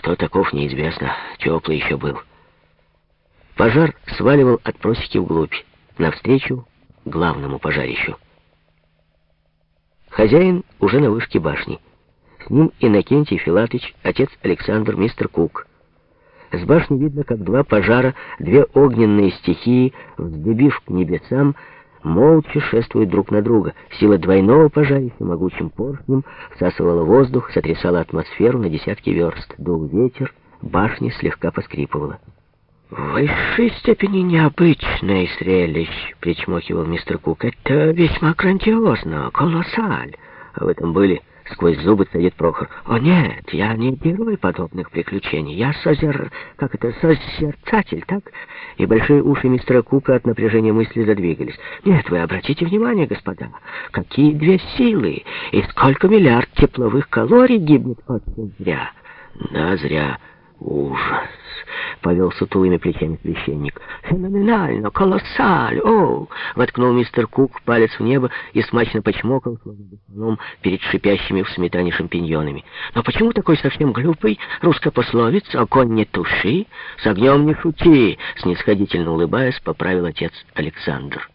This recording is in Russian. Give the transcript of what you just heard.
Кто таков, неизвестно. Теплый еще был. Пожар сваливал от просеки вглубь, навстречу главному пожарищу. Хозяин уже на вышке башни. С ним Иннокентий Филатыч, отец Александр, мистер Кук. С башни видно, как два пожара, две огненные стихии, вздыбив к небесам, молча шествуют друг на друга. Сила двойного пожарища могучим поршнем всасывала воздух, сотрясала атмосферу на десятки верст. Дул ветер, башня слегка поскрипывала. «В высшей степени необычное зрелище», — причмокивал мистер Кук. «Это весьма грандиозно, колоссаль». А в этом были сквозь зубы цедит Прохор. «О нет, я не герой подобных приключений. Я созер... как это, созерцатель, так?» И большие уши мистера Кука от напряжения мысли задвигались. «Нет, вы обратите внимание, господа, какие две силы и сколько миллиард тепловых калорий гибнет очень зря». «Да, зря». «Ужас!» — повел сутулыми плечами священник. «Феноменально! Колоссаль! О!» — воткнул мистер Кук палец в небо и смачно почмокал, словно перед шипящими в сметане шампиньонами. «Но почему такой совсем глупый русская пословица «Огонь не туши, с огнем не шути», — снисходительно улыбаясь, поправил отец Александр.